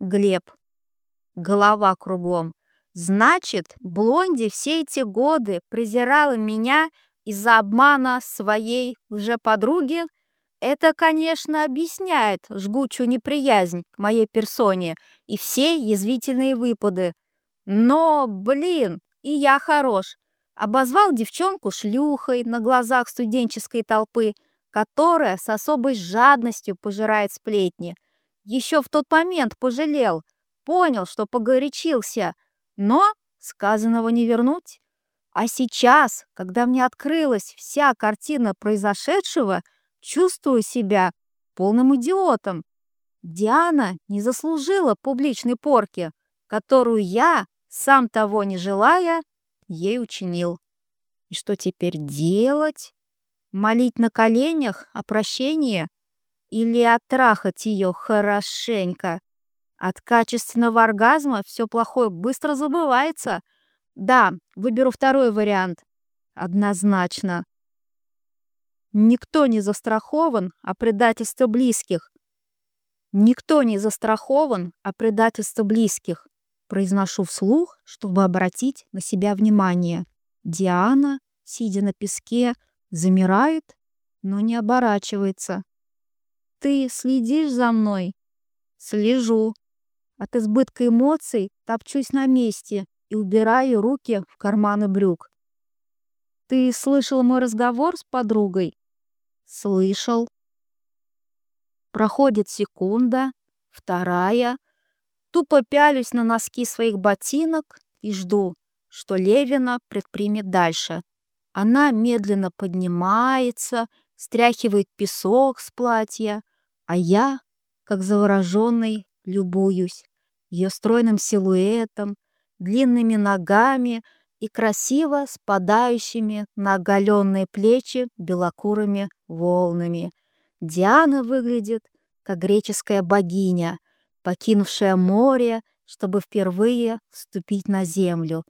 Глеб. Голова кругом. Значит, Блонди все эти годы презирала меня из-за обмана своей лже-подруги? Это, конечно, объясняет жгучую неприязнь к моей персоне и все язвительные выпады. Но, блин, и я хорош. Обозвал девчонку шлюхой на глазах студенческой толпы, которая с особой жадностью пожирает сплетни. Еще в тот момент пожалел, понял, что погорячился, но сказанного не вернуть. А сейчас, когда мне открылась вся картина произошедшего, чувствую себя полным идиотом. Диана не заслужила публичной порки, которую я, сам того не желая, ей учинил. И что теперь делать? Молить на коленях о прощении или оттрахать ее хорошенько? От качественного оргазма все плохое быстро забывается. Да, выберу второй вариант. Однозначно. Никто не застрахован о предательстве близких. Никто не застрахован о предательстве близких. Произношу вслух, чтобы обратить на себя внимание. Диана, сидя на песке, замирает, но не оборачивается. «Ты следишь за мной?» «Слежу». От избытка эмоций топчусь на месте и убираю руки в карманы брюк. «Ты слышал мой разговор с подругой?» «Слышал». Проходит секунда, вторая. Тупо пялюсь на носки своих ботинок и жду, что Левина предпримет дальше. Она медленно поднимается, стряхивает песок с платья, а я, как завороженный, любуюсь ее стройным силуэтом, длинными ногами и красиво спадающими на оголенные плечи белокурыми волнами. Диана выглядит как греческая богиня, покинувшая море, чтобы впервые вступить на землю.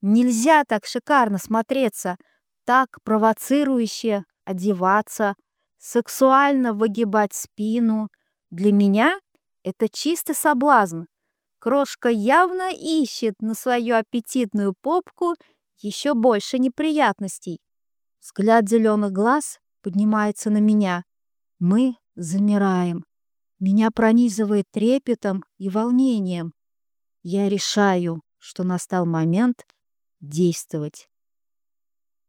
Нельзя так шикарно смотреться, так провоцирующе одеваться, сексуально выгибать спину. Для меня это чистый соблазн. Крошка явно ищет на свою аппетитную попку еще больше неприятностей. Взгляд зеленых глаз поднимается на меня. Мы замираем. Меня пронизывает трепетом и волнением. Я решаю, что настал момент действовать.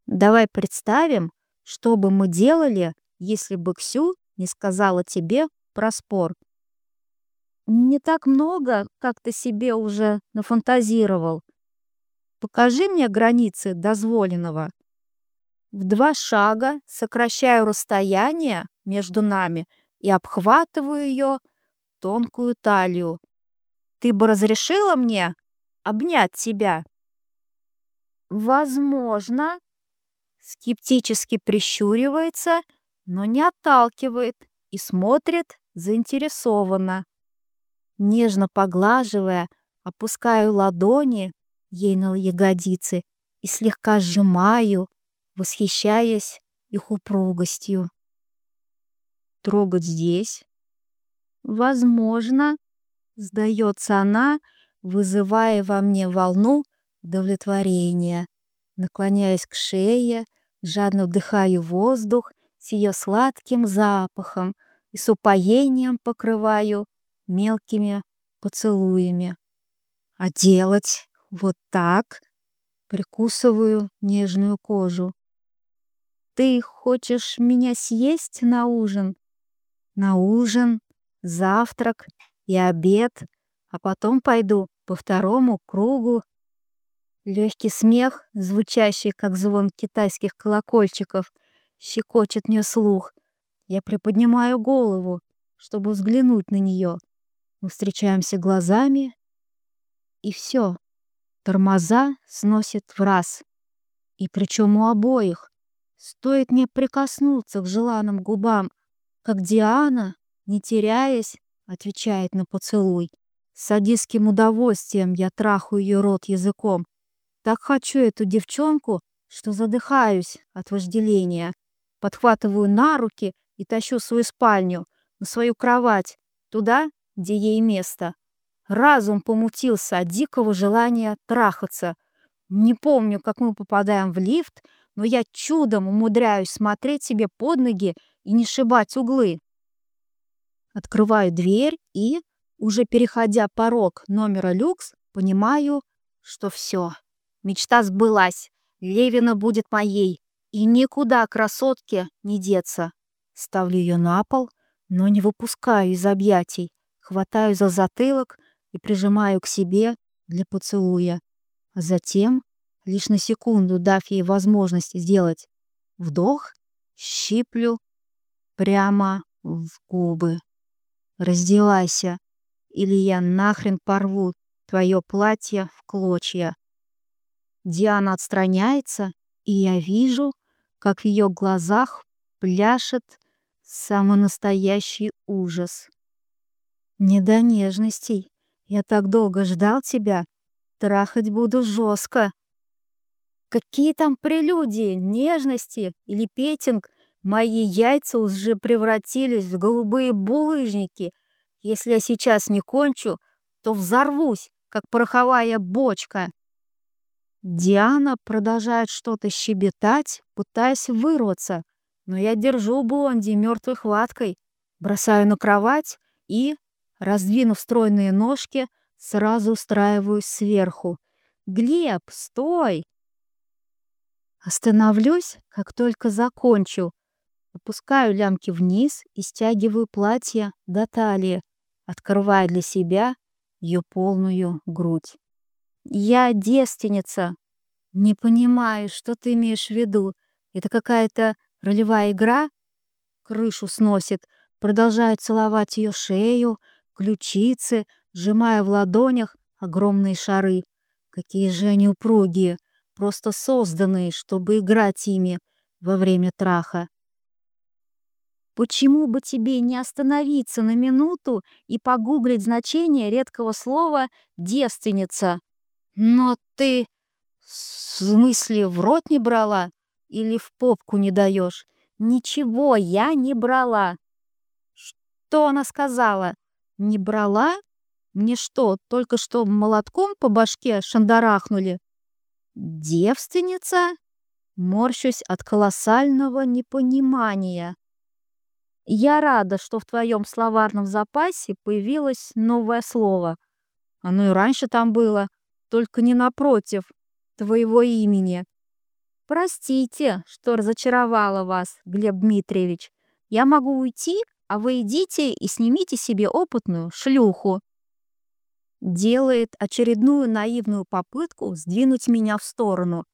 Давай представим, что бы мы делали, если бы Ксю не сказала тебе про спор. Не так много, как ты себе уже нафантазировал. Покажи мне границы дозволенного. В два шага сокращаю расстояние между нами и обхватываю ее тонкую талию. Ты бы разрешила мне обнять тебя? Возможно. Скептически прищуривается, но не отталкивает и смотрит заинтересованно. Нежно поглаживая, опускаю ладони ей на ягодицы и слегка сжимаю, восхищаясь их упругостью. Трогать здесь? Возможно, сдается она, вызывая во мне волну удовлетворения. Наклоняясь к шее, жадно вдыхаю воздух с ее сладким запахом и с упоением покрываю мелкими поцелуями. А делать вот так прикусываю нежную кожу. Ты хочешь меня съесть на ужин? На ужин, завтрак и обед, а потом пойду по второму кругу. Легкий смех, звучащий как звон китайских колокольчиков, щекочет мне слух. Я приподнимаю голову, чтобы взглянуть на нее. Мы встречаемся глазами, и все. Тормоза сносит в раз. И причем у обоих. Стоит мне прикоснуться к желанным губам, как Диана, не теряясь, отвечает на поцелуй. С садистским удовольствием я трахаю ее рот языком. Так хочу эту девчонку, что задыхаюсь от вожделения. Подхватываю на руки и тащу свою спальню, на свою кровать, туда, где ей место. разум помутился от дикого желания трахаться. Не помню, как мы попадаем в лифт, но я чудом умудряюсь смотреть себе под ноги и не шибать углы. Открываю дверь и, уже переходя порог номера люкс, понимаю, что все. Мечта сбылась. Левина будет моей. И никуда красотке не деться. Ставлю ее на пол, но не выпускаю из объятий. Хватаю за затылок и прижимаю к себе для поцелуя. А затем, лишь на секунду дав ей возможность сделать вдох, щиплю прямо в губы. Раздевайся, или я нахрен порву твое платье в клочья. Диана отстраняется, и я вижу, как в ее глазах пляшет самый настоящий ужас. Не до нежностей. Я так долго ждал тебя. Трахать буду жестко. Какие там прелюдии, нежности или петинг? Мои яйца уже превратились в голубые булыжники. Если я сейчас не кончу, то взорвусь, как пороховая бочка. Диана продолжает что-то щебетать, пытаясь вырваться, но я держу Блонди мертвой хваткой, бросаю на кровать и, раздвинув стройные ножки, сразу устраиваюсь сверху. «Глеб, стой!» Остановлюсь, как только закончу. Опускаю лямки вниз и стягиваю платье до талии, открывая для себя ее полную грудь. Я девственница. Не понимаю, что ты имеешь в виду. Это какая-то ролевая игра? Крышу сносит. Продолжаю целовать ее шею, ключицы, сжимая в ладонях огромные шары. Какие же они упругие, просто созданные, чтобы играть ими во время траха. Почему бы тебе не остановиться на минуту и погуглить значение редкого слова «девственница»? Но ты... В смысле, в рот не брала? Или в попку не даешь? Ничего я не брала. Что она сказала? Не брала? Мне что, только что молотком по башке шандарахнули? Девственница? Морщусь от колоссального непонимания. Я рада, что в твоем словарном запасе появилось новое слово. Оно и раньше там было только не напротив твоего имени. Простите, что разочаровала вас, Глеб Дмитриевич. Я могу уйти, а вы идите и снимите себе опытную шлюху. Делает очередную наивную попытку сдвинуть меня в сторону.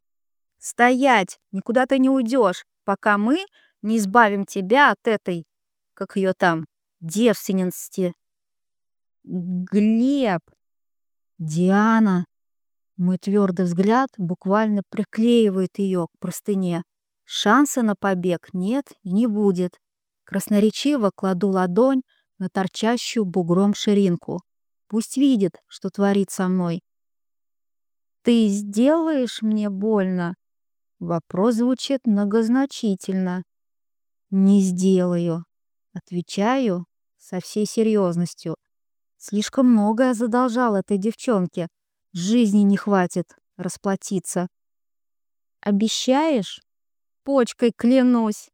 Стоять, никуда ты не уйдешь, пока мы не избавим тебя от этой, как ее там, девственности. Глеб, Диана, мой твердый взгляд буквально приклеивает ее к простыне. Шанса на побег нет и не будет. Красноречиво кладу ладонь на торчащую бугром ширинку. Пусть видит, что творит со мной. «Ты сделаешь мне больно?» Вопрос звучит многозначительно. «Не сделаю», — отвечаю со всей серьезностью. Слишком многое задолжал этой девчонке. Жизни не хватит расплатиться. Обещаешь? Почкой клянусь.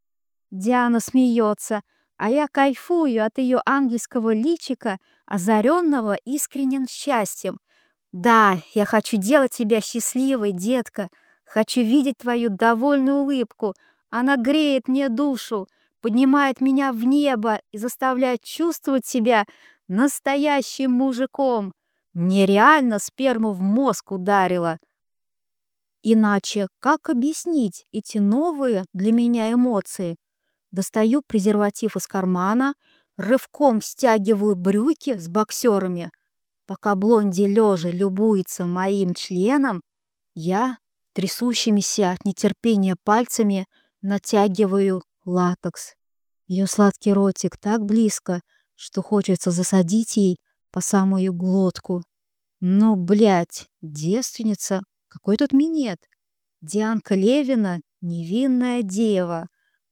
Диана смеется, а я кайфую от ее ангельского личика, озаренного искренним счастьем. Да, я хочу делать тебя счастливой, детка. Хочу видеть твою довольную улыбку. Она греет мне душу, поднимает меня в небо и заставляет чувствовать себя настоящим мужиком. Мне реально сперму в мозг ударило. Иначе как объяснить эти новые для меня эмоции? Достаю презерватив из кармана, рывком стягиваю брюки с боксерами. Пока блонди лежа любуется моим членом, я, трясущимися от нетерпения пальцами, натягиваю латекс. Ее сладкий ротик так близко, что хочется засадить ей по самую глотку. Ну, блядь, девственница, какой тут минет? Дианка Левина — невинная дева,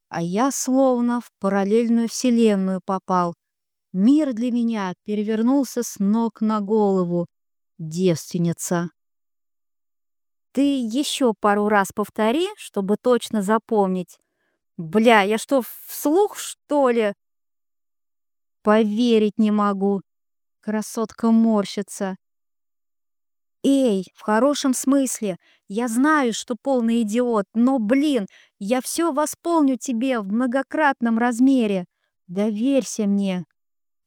а я словно в параллельную вселенную попал. Мир для меня перевернулся с ног на голову. Девственница. Ты еще пару раз повтори, чтобы точно запомнить. Бля, я что, вслух, что ли? Поверить не могу. Красотка морщится. Эй, в хорошем смысле. Я знаю, что полный идиот, но, блин, я все восполню тебе в многократном размере. Доверься мне.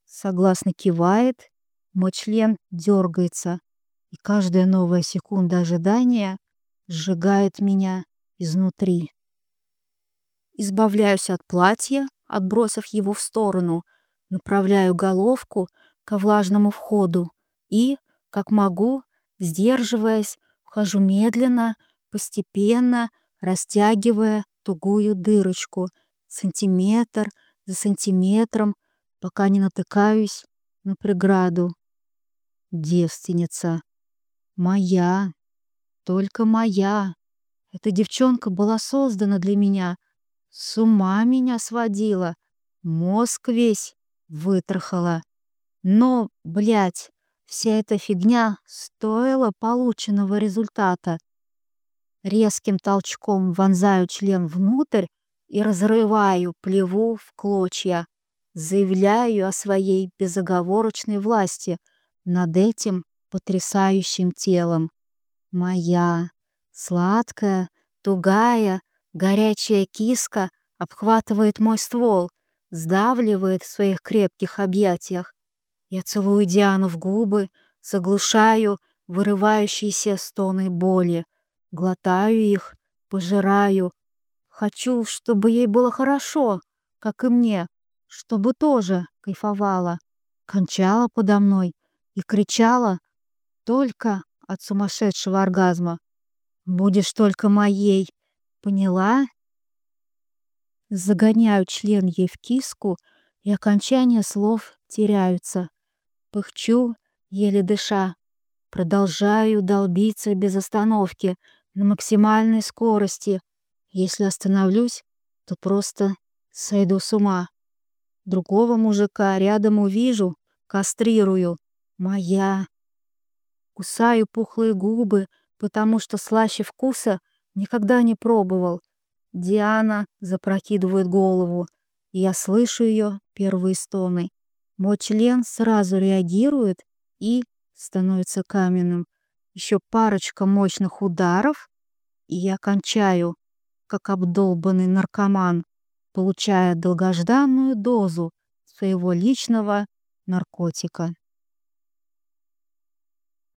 Согласно кивает, мой член дергается и каждая новая секунда ожидания сжигает меня изнутри. Избавляюсь от платья, отбросив его в сторону, направляю головку ко влажному входу и, как могу, сдерживаясь, вхожу медленно, постепенно, растягивая тугую дырочку, сантиметр за сантиметром, пока не натыкаюсь на преграду. Девственница. Моя, только моя. Эта девчонка была создана для меня. С ума меня сводила. Мозг весь вытрахала. Но, блядь, вся эта фигня стоила полученного результата. Резким толчком вонзаю член внутрь и разрываю плеву в клочья. Заявляю о своей безоговорочной власти над этим потрясающим телом. Моя сладкая, тугая, горячая киска обхватывает мой ствол, сдавливает в своих крепких объятиях. Я целую Диану в губы, заглушаю вырывающиеся стоны боли, глотаю их, пожираю. Хочу, чтобы ей было хорошо, как и мне, чтобы тоже кайфовала, кончала подо мной и кричала только от сумасшедшего оргазма. «Будешь только моей, поняла?» Загоняю член ей в киску, и окончания слов теряются. Пыхчу, еле дыша. Продолжаю долбиться без остановки, на максимальной скорости. Если остановлюсь, то просто сойду с ума. Другого мужика рядом увижу, кастрирую. Моя. Кусаю пухлые губы, потому что слаще вкуса никогда не пробовал. Диана запрокидывает голову, и я слышу ее первые стоны. Мой член сразу реагирует и становится каменным. Еще парочка мощных ударов, и я кончаю, как обдолбанный наркоман получая долгожданную дозу своего личного наркотика.